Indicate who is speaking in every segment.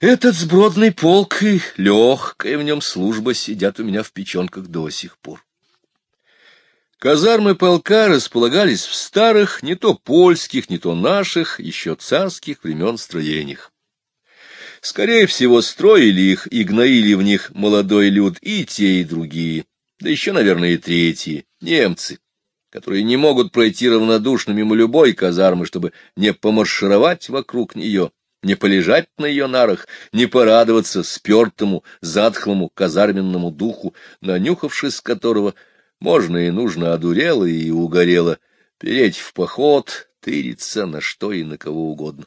Speaker 1: Этот сбродный полк и легкая в нем служба сидят у меня в печенках до сих пор. Казармы полка располагались в старых, не то польских, не то наших, еще царских времен строениях. Скорее всего, строили их и гноили в них молодой люд и те, и другие, да еще, наверное, и третьи, немцы, которые не могут пройти равнодушно мимо любой казармы, чтобы не помаршировать вокруг нее, не полежать на ее нарах, не порадоваться спертому, затхлому казарменному духу, нанюхавшись которого можно и нужно одурело и угорело переть в поход, тыриться на что и на кого угодно.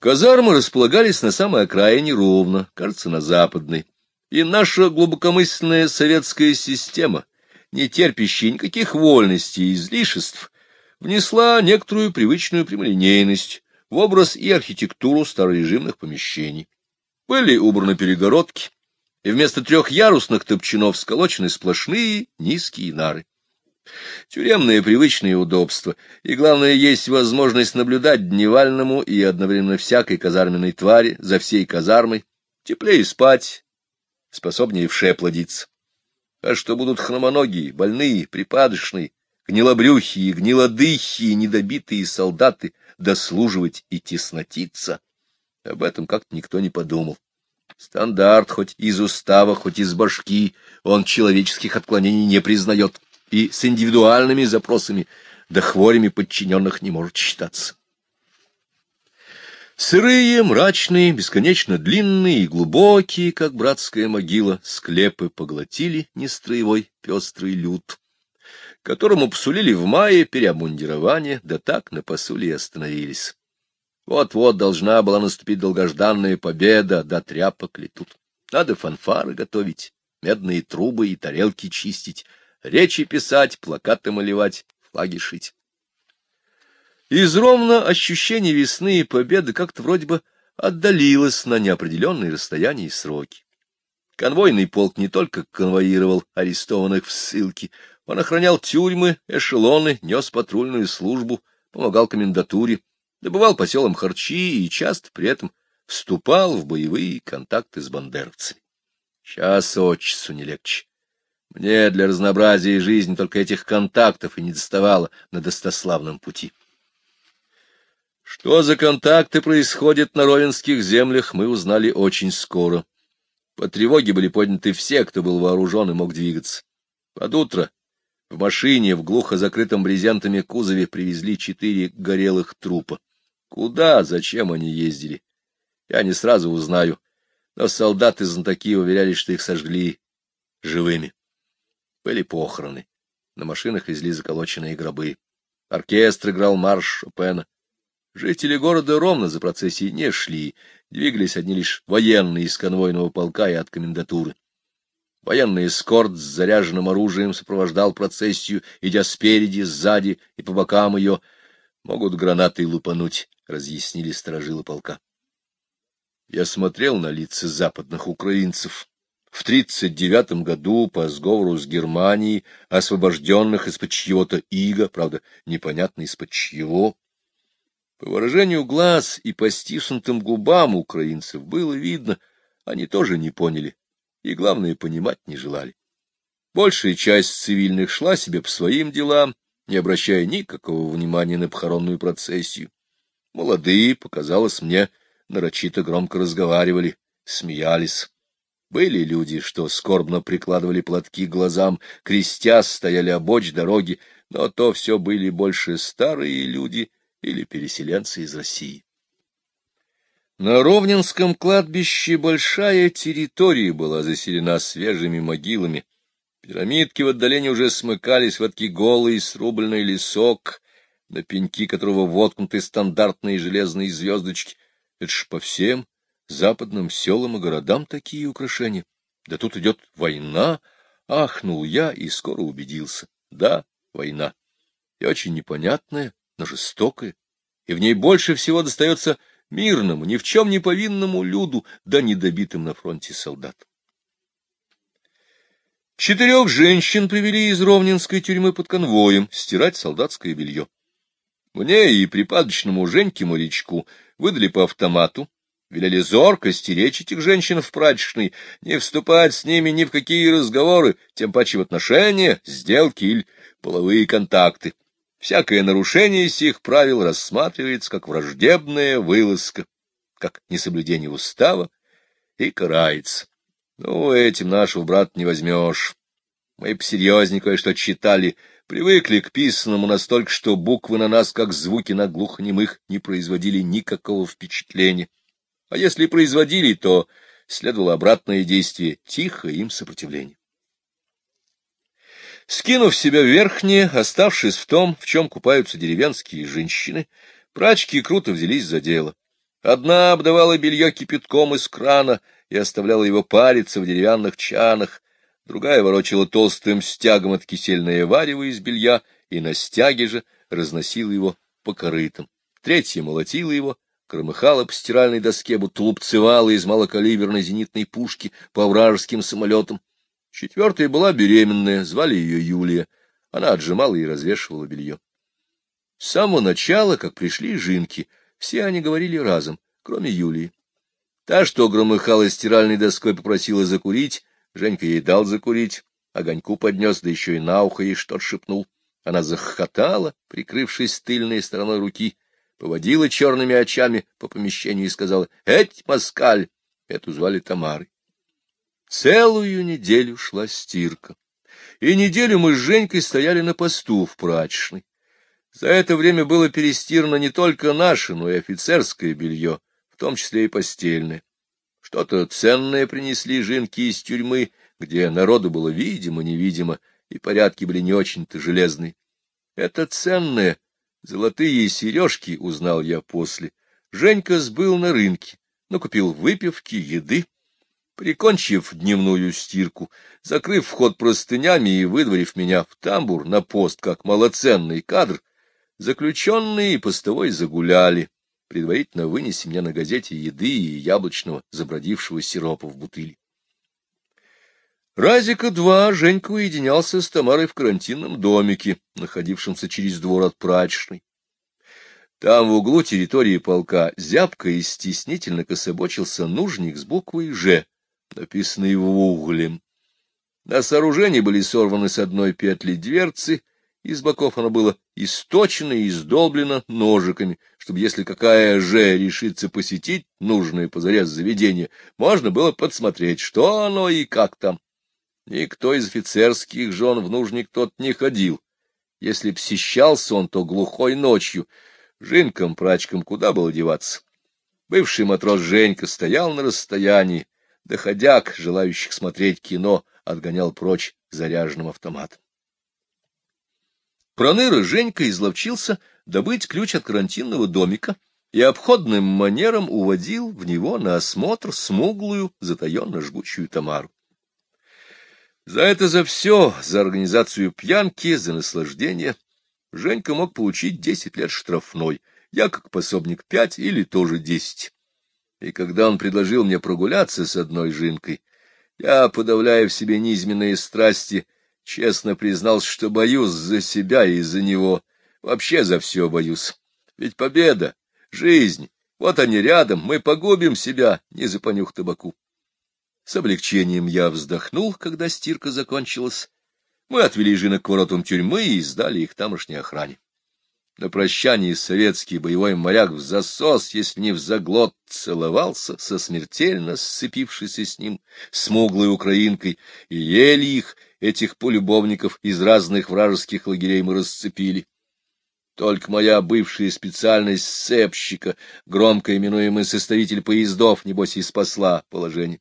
Speaker 1: Казармы располагались на самой окраине ровно, кажется, на западной. И наша глубокомысленная советская система, не терпящая никаких вольностей и излишеств, внесла некоторую привычную прямолинейность в образ и архитектуру старорежимных помещений. Были убраны перегородки, и вместо трехярусных топчанов сколочены сплошные низкие нары. Тюремные привычные удобства, и, главное, есть возможность наблюдать дневальному и одновременно всякой казарменной твари за всей казармой, теплее спать, способнее вше плодиться. А что будут хромоногие, больные, припадочные, гнилобрюхие, гнилодыхие, недобитые солдаты дослуживать и теснотиться, об этом как-то никто не подумал. Стандарт хоть из устава, хоть из башки, он человеческих отклонений не признает и с индивидуальными запросами да хворями подчиненных не может считаться. Сырые, мрачные, бесконечно длинные и глубокие, как братская могила, склепы поглотили нестроевой пестрый люд, которому посулили в мае переобмундирование, да так на посуле остановились. Вот-вот должна была наступить долгожданная победа, да тряпок летут. Надо фанфары готовить, медные трубы и тарелки чистить, речи писать, плакаты малевать, флаги шить. Из ровно ощущение весны и победы как-то вроде бы отдалилось на неопределенные расстояния и сроки. Конвойный полк не только конвоировал арестованных в ссылке, он охранял тюрьмы, эшелоны, нес патрульную службу, помогал комендатуре, добывал по харчи и часто при этом вступал в боевые контакты с бандеровцами. Час от часу не легче. Мне для разнообразия жизни только этих контактов и не доставало на достославном пути. Что за контакты происходят на Ровенских землях, мы узнали очень скоро. По тревоге были подняты все, кто был вооружен и мог двигаться. Под утро в машине в глухо закрытом брезентами кузове привезли четыре горелых трупа. Куда, зачем они ездили? Я не сразу узнаю, но солдаты-знатоки уверяли, что их сожгли живыми. Были похороны. На машинах везли заколоченные гробы. Оркестр играл марш Шопена. Жители города ровно за процессией не шли, двигались одни лишь военные из конвойного полка и от комендатуры. Военный эскорт с заряженным оружием сопровождал процессию, идя спереди, сзади и по бокам ее. Могут гранаты лупануть, — разъяснили сторожилы полка. Я смотрел на лица западных украинцев, в тридцать девятом году по сговору с Германией, освобожденных из-под чьего-то ига, правда, непонятно из-под чьего. По выражению глаз и по стиснутым губам украинцев было видно, они тоже не поняли и, главное, понимать не желали. Большая часть цивильных шла себе по своим делам, не обращая никакого внимания на похоронную процессию. Молодые, показалось мне, нарочито громко разговаривали, смеялись. Были люди, что скорбно прикладывали платки к глазам, крестясь, стояли обочь дороги, но то все были больше старые люди или переселенцы из России. На Ровненском кладбище большая территория была заселена свежими могилами. Пирамидки в отдалении уже смыкались в отки голый срубленный лесок, на пеньки которого воткнуты стандартные железные звездочки. Это ж по всем западным селам и городам такие украшения. Да тут идет война, ахнул я и скоро убедился. Да, война. И очень непонятная, но жестокая. И в ней больше всего достается мирному, ни в чем не повинному люду, да недобитым на фронте солдатам. Четырех женщин привели из Ровненской тюрьмы под конвоем стирать солдатское белье. Мне и припадочному Женьке-морячку выдали по автомату, велели зорко стеречь этих женщин в прачечной, не вступать с ними ни в какие разговоры, тем паче в отношения, сделки или половые контакты. Всякое нарушение сих правил рассматривается как враждебная вылазка, как несоблюдение устава и карается. Ну, этим нашего брата не возьмешь. Мы посерьезнее кое-что читали, привыкли к писанному настолько, что буквы на нас, как звуки на глухонемых, не производили никакого впечатления. А если производили, то следовало обратное действие — тихо им сопротивление. Скинув себя верхнее, оставшись в том, в чем купаются деревенские женщины, прачки круто взялись за дело. Одна обдавала белье кипятком из крана и оставляла его париться в деревянных чанах, другая ворочала толстым стягом от кисельное варево из белья и на стяге же разносила его по корытам. Третья молотила его, громыхала по стиральной доске, будто лупцевала из малокалиберной зенитной пушки по вражеским самолетам. Четвертая была беременная, звали ее Юлия. Она отжимала и развешивала белье. С самого начала, как пришли жинки, все они говорили разом, кроме Юлии. Та, что громыхала стиральной доской, попросила закурить, Женька ей дал закурить, огоньку поднес, да еще и на ухо ей что-то шепнул. Она захохотала, прикрывшись тыльной стороной руки, поводила черными очами по помещению и сказала «Эть, москаль!» Эту звали Тамарой. Целую неделю шла стирка. И неделю мы с Женькой стояли на посту в прачечной. За это время было перестирано не только наше, но и офицерское белье, в том числе и постельное. Что-то ценное принесли жинки из тюрьмы, где народу было видимо-невидимо, и порядки были не очень-то железные. Это ценное, золотые сережки, узнал я после. Женька сбыл на рынке, но купил выпивки, еды. Прикончив дневную стирку, закрыв вход простынями и выдворив меня в тамбур на пост как малоценный кадр, заключенные и постовой загуляли, предварительно вынеся мне на газете еды и яблочного забродившего сиропа в бутыли. Разика-два Женька уединялся с Тамарой в карантинном домике, находившемся через двор от прачечной. Там в углу территории полка зябко и стеснительно кособочился нужник с буквой «Ж», написанный в углем. На сооружении были сорваны с одной петли дверцы, из боков оно было источено и издолблено ножиками, чтобы, если какая же решится посетить нужное позарез заведение, можно было подсмотреть, что оно и как там. Никто из офицерских жен в нужник тот не ходил. Если посещался он, то глухой ночью. Жинкам-прачкам куда было деваться? Бывший матрос Женька стоял на расстоянии, доходяк, желающих смотреть кино, отгонял прочь заряженным автоматом. Проныра Женька изловчился добыть ключ от карантинного домика и обходным манером уводил в него на осмотр смуглую, затаенно жгучую Тамару. За это за все, за организацию пьянки, за наслаждение, Женька мог получить десять лет штрафной, я как пособник пять или тоже десять. И когда он предложил мне прогуляться с одной жинкой, я, подавляя в себе низменные страсти, честно признался, что боюсь за себя и за него, вообще за все боюсь. Ведь победа, жизнь, вот они рядом, мы погубим себя, не за понюх табаку. С облегчением я вздохнул, когда стирка закончилась. Мы отвели жинок к воротам тюрьмы и сдали их тамошней охране. На прощании советский боевой моряк в засос, если не в заглот, целовался со смертельно сцепившейся с ним смуглой украинкой, и ели их, этих полюбовников из разных вражеских лагерей мы расцепили. Только моя бывшая специальность сцепщика, громко именуемый составитель поездов, небось и спасла положение.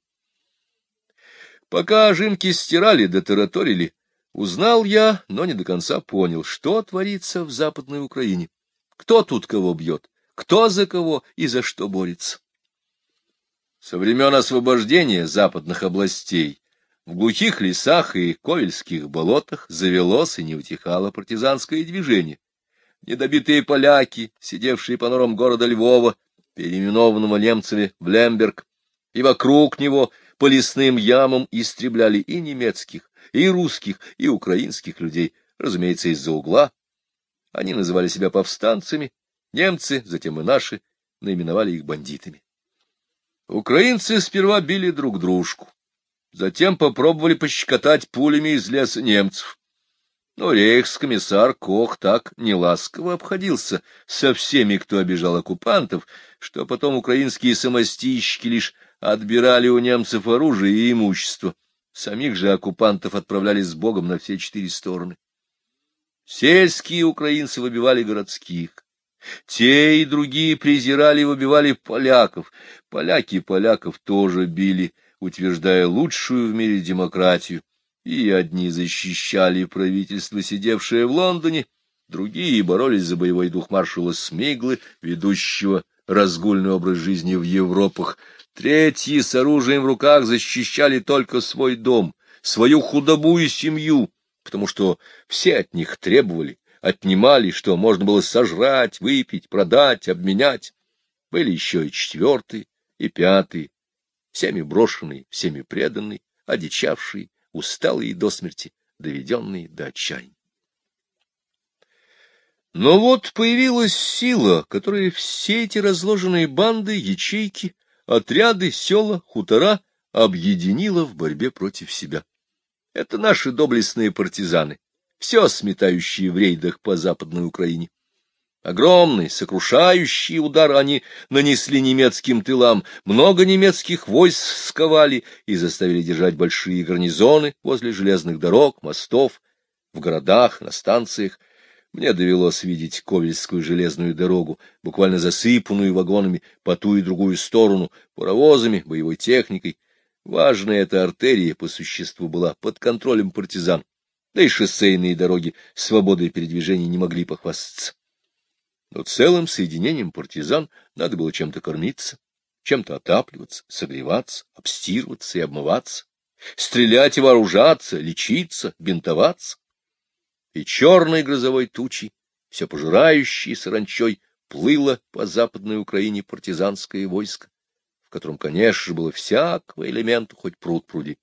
Speaker 1: Пока жинки стирали да тараторили, Узнал я, но не до конца понял, что творится в Западной Украине. Кто тут кого бьет, кто за кого и за что борется. Со времен освобождения западных областей в глухих лесах и ковельских болотах завелось и не утихало партизанское движение. Недобитые поляки, сидевшие по норам города Львова, переименованного немцами в Лемберг, и вокруг него по лесным ямам истребляли и немецких, и русских, и украинских людей, разумеется, из-за угла. Они называли себя повстанцами, немцы, затем и наши, наименовали их бандитами. Украинцы сперва били друг дружку, затем попробовали пощекотать пулями из леса немцев. Но рейхскомиссар Кох так неласково обходился со всеми, кто обижал оккупантов, что потом украинские самостийщики лишь отбирали у немцев оружие и имущество. Самих же оккупантов отправляли с Богом на все четыре стороны. Сельские украинцы выбивали городских. Те и другие презирали и выбивали поляков. Поляки поляков тоже били, утверждая лучшую в мире демократию и одни защищали правительство, сидевшее в Лондоне, другие боролись за боевой дух маршала Смиглы, ведущего разгульный образ жизни в Европах, третьи с оружием в руках защищали только свой дом, свою худобу и семью, потому что все от них требовали, отнимали, что можно было сожрать, выпить, продать, обменять. Были еще и четвертые, и пятые, всеми брошенные, всеми преданные, одичавшие, усталые до смерти, доведенные до отчаяния. Но вот появилась сила, которая все эти разложенные банды, ячейки, отряды, села, хутора объединила в борьбе против себя. Это наши доблестные партизаны, все сметающие в рейдах по Западной Украине. Огромный, сокрушающий удар они нанесли немецким тылам, много немецких войск сковали и заставили держать большие гарнизоны возле железных дорог, мостов, в городах, на станциях. Мне довелось видеть Ковельскую железную дорогу, буквально засыпанную вагонами по ту и другую сторону, паровозами, боевой техникой. Важная эта артерия по существу была под контролем партизан, да и шоссейные дороги свободой передвижения не могли похвастаться. Но целым соединением партизан надо было чем-то кормиться, чем-то отапливаться, согреваться, обстирываться и обмываться, стрелять и вооружаться, лечиться, бинтоваться. И черной грозовой тучей, все пожирающей саранчой, плыло по западной Украине партизанское войско, в котором, конечно же, было всякого элемента, хоть пруд пруди.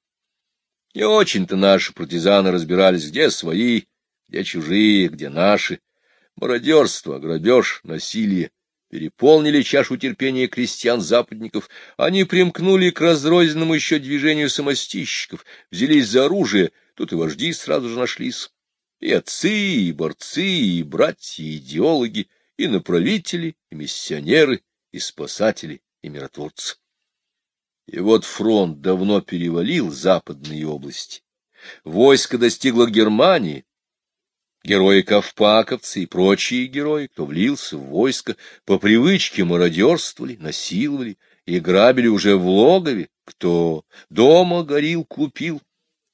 Speaker 1: Не очень-то наши партизаны разбирались, где свои, где чужие, где наши, Мародерство, грабеж, насилие переполнили чашу терпения крестьян-западников, они примкнули к разрозненному еще движению самостищиков, взялись за оружие, тут и вожди сразу же нашлись. И отцы, и борцы, и братья, и идеологи, и направители, и миссионеры, и спасатели, и миротворцы. И вот фронт давно перевалил западные области. Войско достигло Германии, Герои-ковпаковцы и прочие герои, кто влился в войско, по привычке мародерствовали, насиловали и грабили уже в логове, кто дома горил, купил,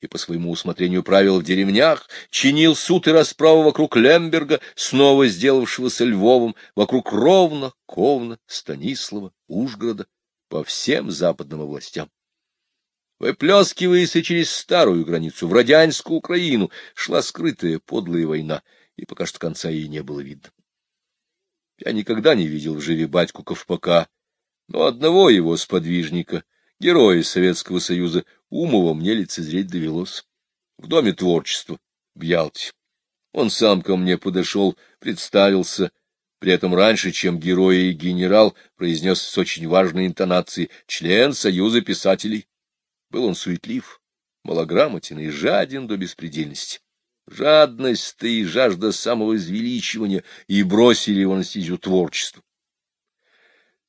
Speaker 1: и по своему усмотрению правил в деревнях, чинил суд и расправу вокруг Лемберга, снова сделавшегося Львовым, вокруг Ровно, Ковна, Станислава, Ужгорода, по всем западным областям. Выплескиваясь через старую границу, в Родянскую Украину, шла скрытая подлая война, и пока что конца ей не было видно. Я никогда не видел в живе батьку Ковпака, но одного его сподвижника, героя Советского Союза, Умова, мне лицезреть довелось. В Доме творчества, в Ялте. Он сам ко мне подошел, представился, при этом раньше, чем герой и генерал, произнес с очень важной интонацией «член Союза писателей». Был он суетлив, малограмотен и жаден до беспредельности. Жадность и жажда самого извеличивания и бросили его на стезю творчества.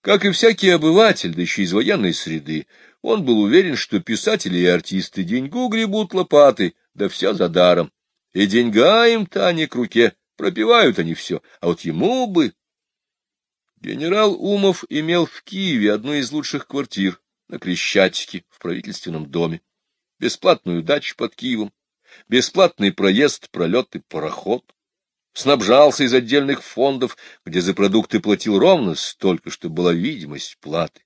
Speaker 1: Как и всякий обыватель, да еще из военной среды, он был уверен, что писатели и артисты деньгу гребут лопаты, да все за даром. И деньга им-то они к руке, пропивают они все, а вот ему бы... Генерал Умов имел в Киеве одну из лучших квартир, на Крещатике в правительственном доме, бесплатную дачу под Киевом, бесплатный проезд, пролет и пароход. Снабжался из отдельных фондов, где за продукты платил ровно столько, чтобы была видимость платы.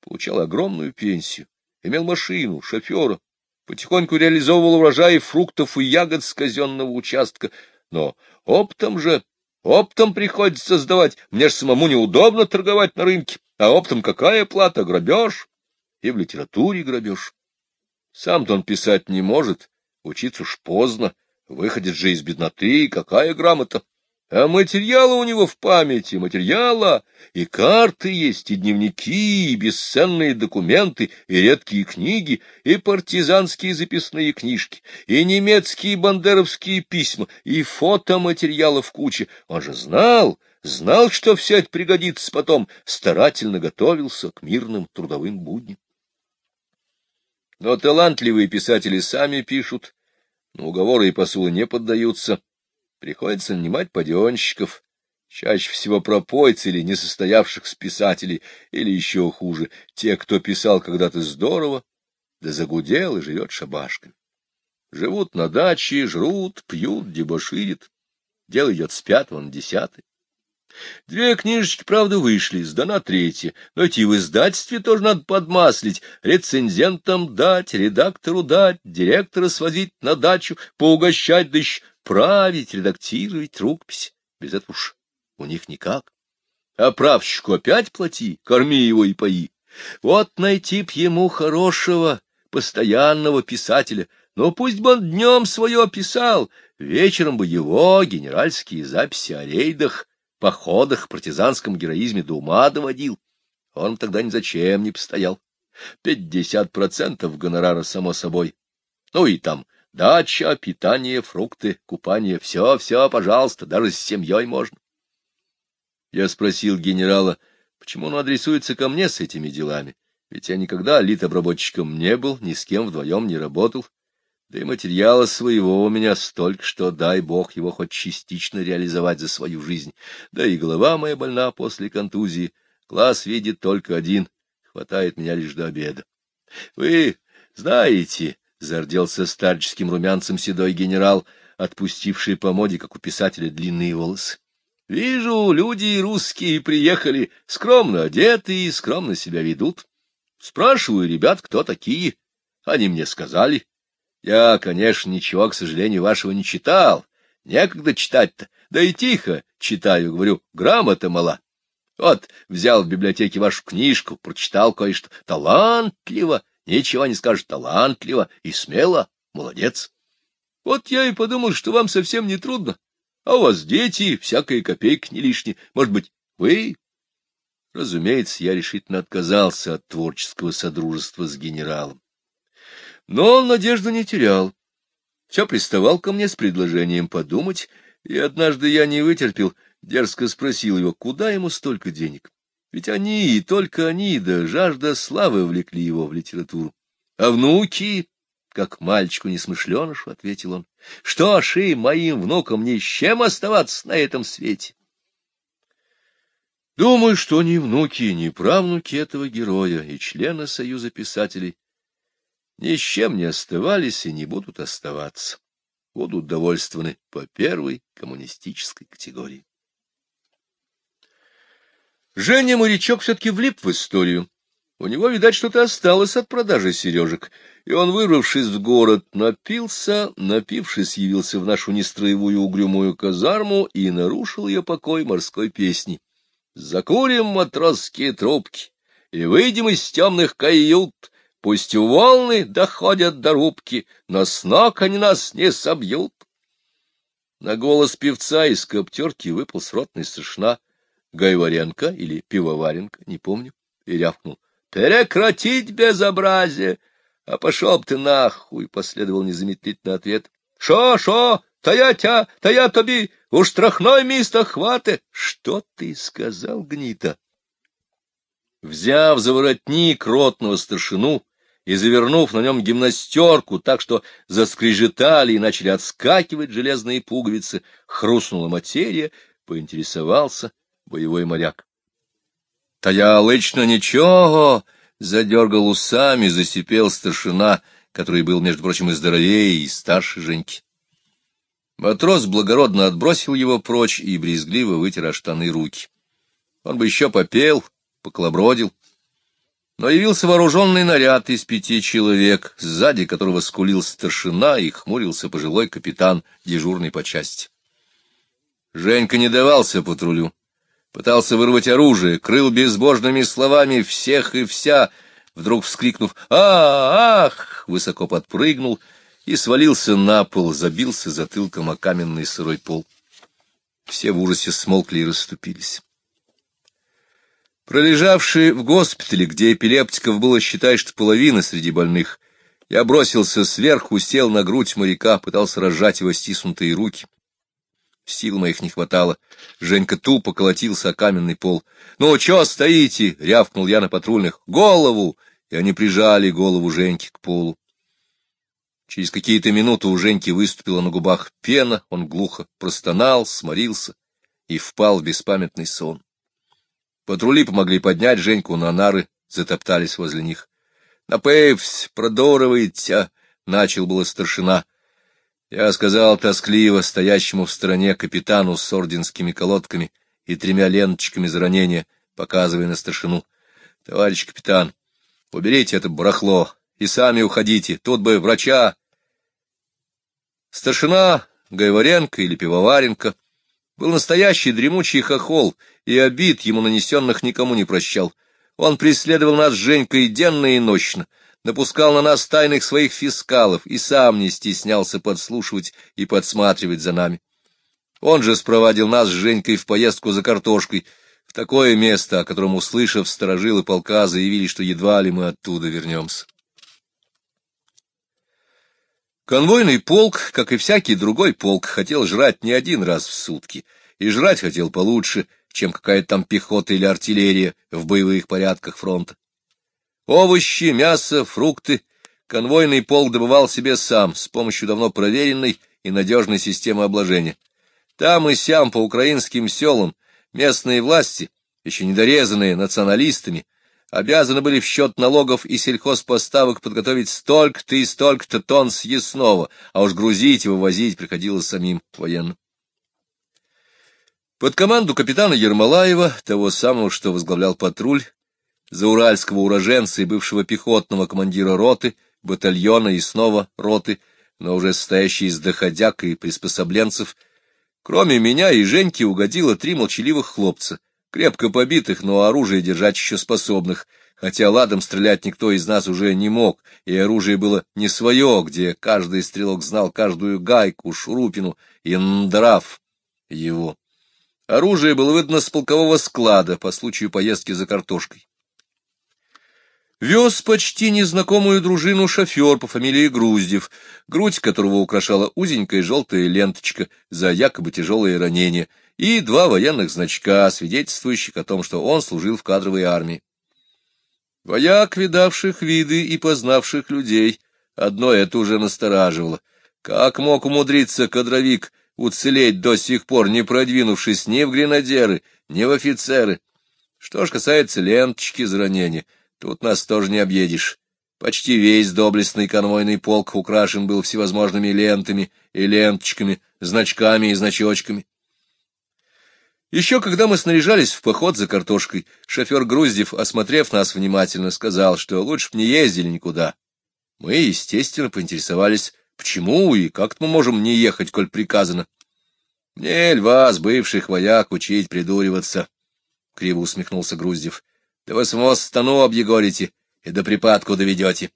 Speaker 1: Получал огромную пенсию, имел машину, шофера, потихоньку реализовывал урожаи фруктов и ягод с казенного участка, но оптом же, оптом приходится сдавать, мне же самому неудобно торговать на рынке, а оптом какая плата, грабеж? и в литературе грабеж. Сам-то он писать не может, учиться уж поздно, выходит же из бедноты, какая грамота. А материала у него в памяти, материала, и карты есть, и дневники, и бесценные документы, и редкие книги, и партизанские записные книжки, и немецкие бандеровские письма, и фотоматериалов куча. Он же знал, знал, что все это пригодится потом, старательно готовился к мирным трудовым будням. Но талантливые писатели сами пишут, но уговоры и посулы не поддаются, Приходится нанимать паденщиков, чаще всего пропойц или несостоявшихся писателей, или еще хуже, те, кто писал когда-то здорово, да загудел и живет шабашками. Живут на даче, жрут, пьют, дебоширят. Дело идет с пятого на десятый. Две книжечки, правда, вышли, сдана третья, но эти в издательстве тоже надо подмаслить, рецензентам дать, редактору дать, директора свозить на дачу, поугощать, да еще править, редактировать рукопись. Без этого уж у них никак. А правщику опять плати, корми его и пои. Вот найти б ему хорошего, постоянного писателя, но пусть бы он днем свое писал, вечером бы его генеральские записи о рейдах, походах, партизанском героизме до ума доводил. Он тогда ни зачем не постоял. Пятьдесят процентов гонорара, само собой. Ну и там Дача, питание, фрукты, купание — все-все, пожалуйста, даже с семьей можно. Я спросил генерала, почему он адресуется ко мне с этими делами, ведь я никогда литобработчиком не был, ни с кем вдвоем не работал, да и материала своего у меня столько, что дай бог его хоть частично реализовать за свою жизнь, да и голова моя больна после контузии, глаз видит только один, хватает меня лишь до обеда. Вы знаете, Зарделся старческим румянцем седой генерал, отпустивший по моде, как у писателя, длинные волосы. Вижу, люди русские приехали, скромно одеты и скромно себя ведут. Спрашиваю ребят, кто такие. Они мне сказали. Я, конечно, ничего, к сожалению, вашего не читал. Некогда читать-то. Да и тихо читаю, говорю, грамота мала. Вот, взял в библиотеке вашу книжку, прочитал кое-что. Талантливо. Ничего не скажешь, талантливо и смело, молодец. Вот я и подумал, что вам совсем не трудно. А у вас дети, всякая копейка не лишняя. Может быть, вы? Разумеется, я решительно отказался от творческого содружества с генералом. Но он надежду не терял. Все приставал ко мне с предложением подумать, и однажды я не вытерпел, дерзко спросил его, куда ему столько денег. Ведь они, и только они, да жажда славы влекли его в литературу. А внуки, как мальчику несмышленышу, — ответил он, — что ж и моим внукам ни с чем оставаться на этом свете? Думаю, что ни внуки, ни правнуки этого героя и члены Союза писателей ни с чем не оставались и не будут оставаться, будут довольствованы по первой коммунистической категории. Женя морячок все-таки влип в историю. У него, видать, что-то осталось от продажи сережек, и он, вырвавшись в город, напился, напившись, явился в нашу нестроевую угрюмую казарму и нарушил ее покой морской песни. «Закурим матросские трубки и выйдем из темных кают, пусть волны доходят до рубки, но с ног они нас не собьют». На голос певца из коптерки выпал сротный старшина — Гайваренко или Пивоваренко, не помню, и рявкнул. «Прекратить безобразие!» «А пошел ты нахуй!» — последовал незамедлительный ответ. «Шо, шо? Та я тя, та я тобі, уж страхной місто хвате!» «Что ты сказал, гнита?» Взяв за воротник ротного старшину и завернув на нем гимнастерку так, что заскрежетали и начали отскакивать железные пуговицы, хрустнула материя, поинтересовался — боевой моряк. — Та я лично ничего, — задергал усами, засипел старшина, который был, между прочим, и здоровее, и старше Женьки. Матрос благородно отбросил его прочь и брезгливо вытер штаны руки. Он бы еще попел, поколобродил. Но явился вооруженный наряд из пяти человек, сзади которого скулил старшина и хмурился пожилой капитан, дежурный по части. Женька не давался патрулю пытался вырвать оружие, крыл безбожными словами всех и вся, вдруг вскрикнув «А, ах!», высоко подпрыгнул и свалился на пол, забился затылком о каменный сырой пол. Все в ужасе смолкли и расступились. Пролежавший в госпитале, где эпилептиков было, считай, что половина среди больных, я бросился сверху, сел на грудь моряка, пытался разжать его стиснутые руки. Сил моих не хватало. Женька тупо колотился о каменный пол. — Ну, чё стоите? — рявкнул я на патрульных. — Голову! И они прижали голову Женьки к полу. Через какие-то минуты у Женьки выступила на губах пена, он глухо простонал, сморился и впал в беспамятный сон. Патрули помогли поднять Женьку на нары, затоптались возле них. — Напевсь, продоровайте! — начал было старшина. Я сказал тоскливо стоящему в стороне капитану с орденскими колодками и тремя ленточками за ранение, показывая на старшину. — Товарищ капитан, уберите это барахло и сами уходите, тут бы врача. Старшина Гайваренко или Пивоваренко был настоящий дремучий хохол, и обид ему нанесенных никому не прощал. Он преследовал нас с Женькой денно и ночно, напускал на нас тайных своих фискалов и сам не стеснялся подслушивать и подсматривать за нами. Он же спровадил нас с Женькой в поездку за картошкой, в такое место, о котором, услышав, сторожилы полка заявили, что едва ли мы оттуда вернемся. Конвойный полк, как и всякий другой полк, хотел жрать не один раз в сутки, и жрать хотел получше, чем какая-то там пехота или артиллерия в боевых порядках фронта. Овощи, мясо, фрукты конвойный полк добывал себе сам с помощью давно проверенной и надежной системы обложения. Там и сям по украинским селам местные власти, еще недорезанные националистами, обязаны были в счет налогов и сельхозпоставок подготовить столько-то и столько-то тонн съестного, а уж грузить и вывозить приходилось самим военным. Под команду капитана Ермолаева, того самого, что возглавлял патруль, за уральского уроженца и бывшего пехотного командира роты, батальона и снова роты, но уже состоящий из доходяк и приспособленцев, кроме меня и Женьки угодило три молчаливых хлопца — крепко побитых, но оружие держать еще способных, хотя ладом стрелять никто из нас уже не мог, и оружие было не свое, где каждый стрелок знал каждую гайку, шурупину и ндрав его. Оружие было выдано с полкового склада по случаю поездки за картошкой. Вез почти незнакомую дружину шофер по фамилии Груздев, грудь которого украшала узенькая желтая ленточка за якобы тяжелые ранения — и два военных значка, свидетельствующих о том, что он служил в кадровой армии. Вояк, видавших виды и познавших людей, одно это уже настораживало. Как мог умудриться кадровик уцелеть до сих пор, не продвинувшись ни в гренадеры, ни в офицеры? Что ж касается ленточки за ранения, тут нас тоже не объедешь. Почти весь доблестный конвойный полк украшен был всевозможными лентами и ленточками, значками и значочками. Еще когда мы снаряжались в поход за картошкой, шофер Груздев, осмотрев нас внимательно, сказал, что лучше б не ездили никуда. Мы, естественно, поинтересовались, почему и как мы можем не ехать, коль приказано. — Мне, вас, бывших вояк, учить придуриваться, — криво усмехнулся Груздев. — Да вы самого стану объегорите и до припадку доведете.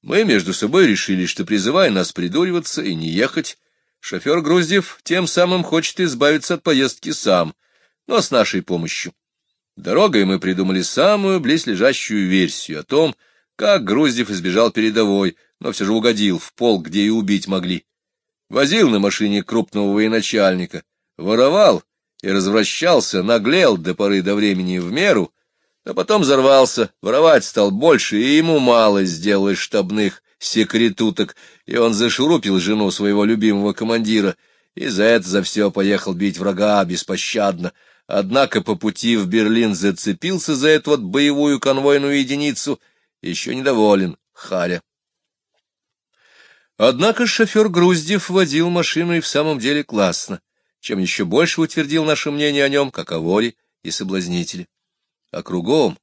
Speaker 1: Мы между собой решили, что, призывая нас придуриваться и не ехать, Шофер Груздев тем самым хочет избавиться от поездки сам, но с нашей помощью. Дорогой мы придумали самую близлежащую версию о том, как Груздев избежал передовой, но все же угодил в полк, где и убить могли. Возил на машине крупного военачальника, воровал и развращался, наглел до поры до времени в меру, а потом взорвался, воровать стал больше, и ему мало сделалось штабных секретуток, и он зашурупил жену своего любимого командира, и за это за все поехал бить врага беспощадно. Однако по пути в Берлин зацепился за эту вот боевую конвойную единицу, еще недоволен, Харя. Однако шофер Груздев водил машину и в самом деле классно, чем еще больше утвердил наше мнение о нем, как о воре и соблазнителе. А кругом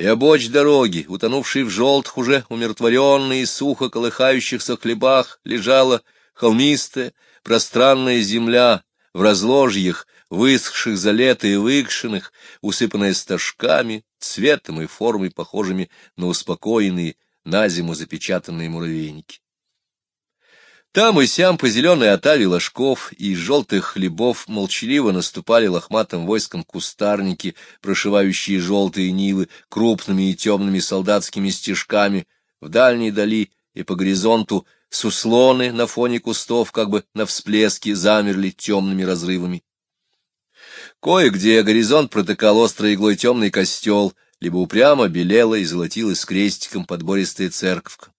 Speaker 1: и обочь дороги, утонувшей в желтых уже умиротворенной и сухо колыхающихся хлебах, лежала холмистая, пространная земля в разложьях, высохших за лето и выкшенных, усыпанная стажками, цветом и формой, похожими на успокоенные, на зиму запечатанные муравейники. Там и сям по зеленой отаве ложков и желтых хлебов молчаливо наступали лохматым войском кустарники, прошивающие желтые нивы крупными и темными солдатскими стежками, в дальней дали и по горизонту суслоны на фоне кустов как бы на всплеске замерли темными разрывами. Кое-где горизонт протыкал острой иглой темный костел, либо упрямо белела и золотилась крестиком подбористая церковка.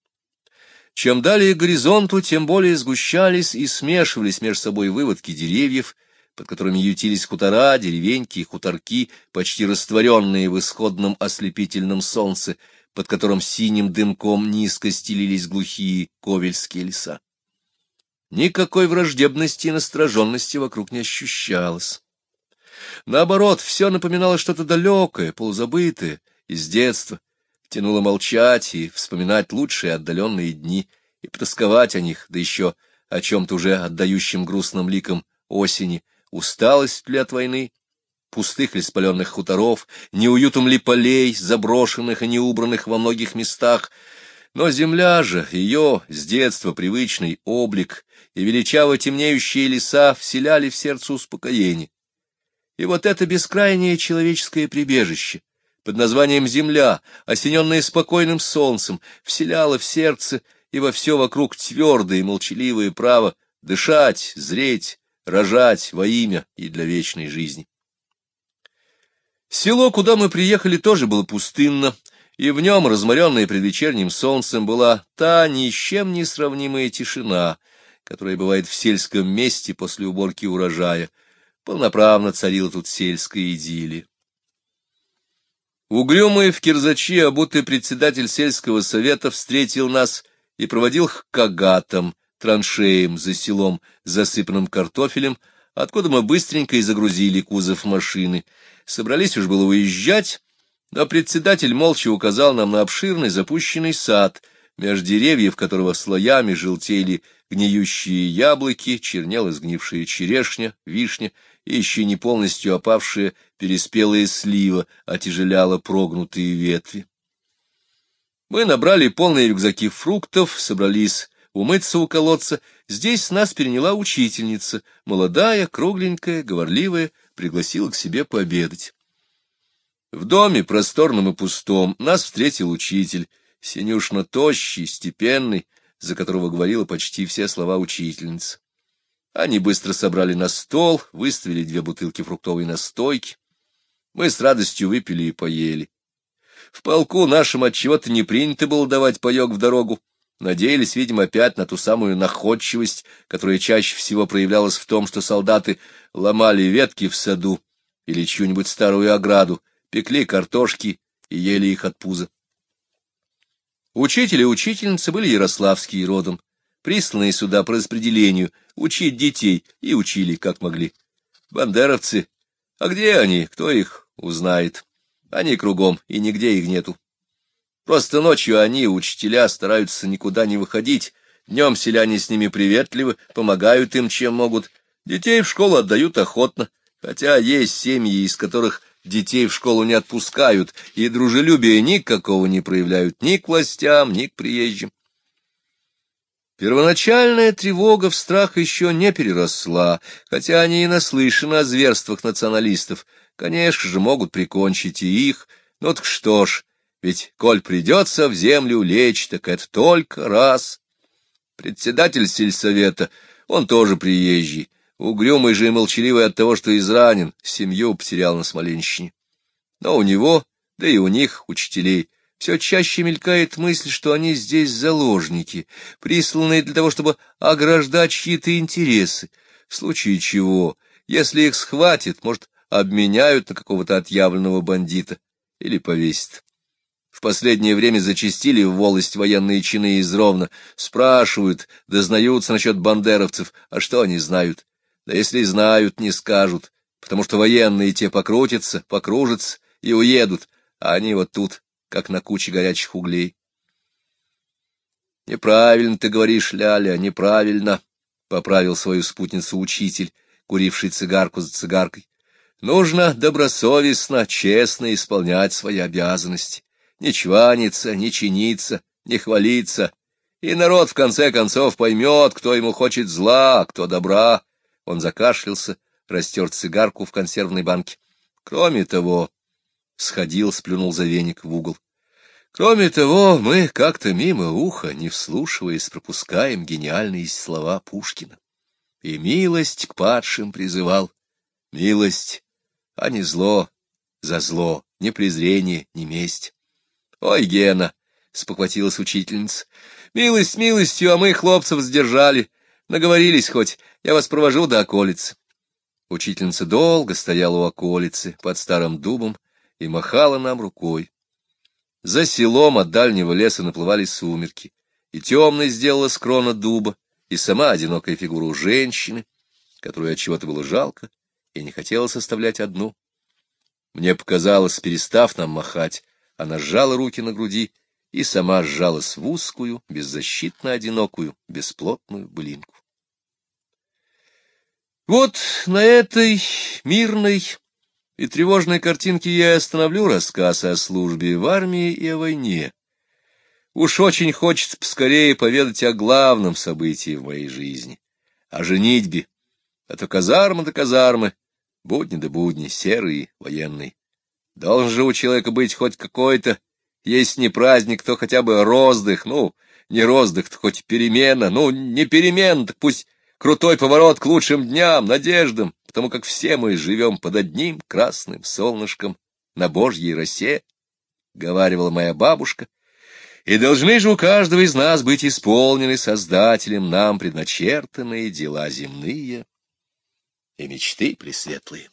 Speaker 1: Чем далее к горизонту, тем более сгущались и смешивались между собой выводки деревьев, под которыми ютились хутора, деревеньки и хуторки, почти растворенные в исходном ослепительном солнце, под которым синим дымком низко стелились глухие ковельские леса. Никакой враждебности и настороженности вокруг не ощущалось. Наоборот, все напоминало что-то далекое, полузабытое, из детства, тянуло молчать и вспоминать лучшие отдаленные дни, и потасковать о них, да еще о чем-то уже отдающем грустным ликом осени, усталость ли от войны, пустых ли спаленных хуторов, неуютом ли полей, заброшенных и неубранных во многих местах, но земля же, ее с детства привычный облик и величаво темнеющие леса вселяли в сердце успокоение. И вот это бескрайнее человеческое прибежище — под названием «Земля», осененная спокойным солнцем, вселяла в сердце и во все вокруг твердое и молчаливое право дышать, зреть, рожать во имя и для вечной жизни. Село, куда мы приехали, тоже было пустынно, и в нем, разморенная предвечерним солнцем, была та ни с чем не сравнимая тишина, которая бывает в сельском месте после уборки урожая. Полноправно царила тут сельская идиллия. Угрюмый в кирзачи, обутый председатель сельского совета встретил нас и проводил к кагатам, траншеям за селом, засыпанным картофелем, откуда мы быстренько и загрузили кузов машины. Собрались уж было уезжать, но председатель молча указал нам на обширный запущенный сад, меж деревьев которого слоями желтели гниющие яблоки, чернела сгнившая черешня, вишня и еще не полностью опавшая переспелая слива отяжеляла прогнутые ветви. Мы набрали полные рюкзаки фруктов, собрались умыться у колодца. Здесь нас переняла учительница, молодая, кругленькая, говорливая, пригласила к себе пообедать. В доме, просторном и пустом, нас встретил учитель, синюшно-тощий, степенный, за которого говорила почти все слова учительницы. Они быстро собрали на стол, выставили две бутылки фруктовой настойки. Мы с радостью выпили и поели. В полку нашим от чего-то не принято было давать паек в дорогу. Надеялись, видимо, опять на ту самую находчивость, которая чаще всего проявлялась в том, что солдаты ломали ветки в саду или чью-нибудь старую ограду, пекли картошки и ели их от пуза. Учитель и учительница были ярославские родом, присланные сюда по распределению, учить детей, и учили, как могли. Бандеровцы, а где они, кто их узнает? Они кругом, и нигде их нету. Просто ночью они, учителя, стараются никуда не выходить, днем селяне с ними приветливы, помогают им, чем могут. Детей в школу отдают охотно, хотя есть семьи, из которых детей в школу не отпускают, и дружелюбия никакого не проявляют ни к властям, ни к приезжим. Первоначальная тревога в страх еще не переросла, хотя они и наслышаны о зверствах националистов. Конечно же, могут прикончить и их, но так что ж, ведь, коль придется в землю лечь, так это только раз. Председатель сельсовета, он тоже приезжий, угрюмый же и молчаливый от того, что изранен, семью потерял на Смоленщине. Но у него, да и у них, учителей, все чаще мелькает мысль, что они здесь заложники, присланные для того, чтобы ограждать чьи-то интересы, в случае чего, если их схватят, может, обменяют на какого-то отъявленного бандита или повесят. В последнее время зачистили в волость военные чины из Ровно, спрашивают, дознаются насчет бандеровцев, а что они знают? Да если знают, не скажут, потому что военные те покрутятся, покружатся и уедут, а они вот тут как на куче горячих углей. — Неправильно ты говоришь, Ляля, неправильно, — поправил свою спутницу учитель, куривший цигарку за цигаркой. — Нужно добросовестно, честно исполнять свои обязанности, не чваниться, не чиниться, не хвалиться И народ в конце концов поймет, кто ему хочет зла, а кто добра. Он закашлялся, растер цигарку в консервной банке. Кроме того, сходил, сплюнул за веник в угол. Кроме того, мы как-то мимо уха, не вслушиваясь, пропускаем гениальные слова Пушкина. И милость к падшим призывал. Милость, а не зло за зло, не презрение, не месть. Ой, Гена, — спохватилась учительница, — милость милостью, а мы хлопцев сдержали. Наговорились хоть, я вас провожу до околицы. Учительница долго стояла у околицы под старым дубом и махала нам рукой. За селом от дальнего леса наплывали сумерки, и темной сделала скрона дуба, и сама одинокая фигура у женщины, которую от чего-то было жалко, и не хотела составлять одну. Мне показалось, перестав нам махать, она сжала руки на груди и сама сжалась в узкую, беззащитно одинокую, бесплотную блинку. Вот на этой мирной и тревожной картинке я остановлю рассказ о службе в армии и о войне. Уж очень хочется поскорее поведать о главном событии в моей жизни, о женитьбе, а то казарма до казармы, будни до будни, серый, военный. Должен же у человека быть хоть какой-то, если не праздник, то хотя бы роздых, ну, не роздых, то хоть перемена, ну, не перемена, так пусть крутой поворот к лучшим дням, надеждам, потому как все мы живем под одним красным солнышком на Божьей росе, — говаривала моя бабушка, и должны же у каждого из нас быть исполнены Создателем нам предначертанные дела земные и мечты пресветлые.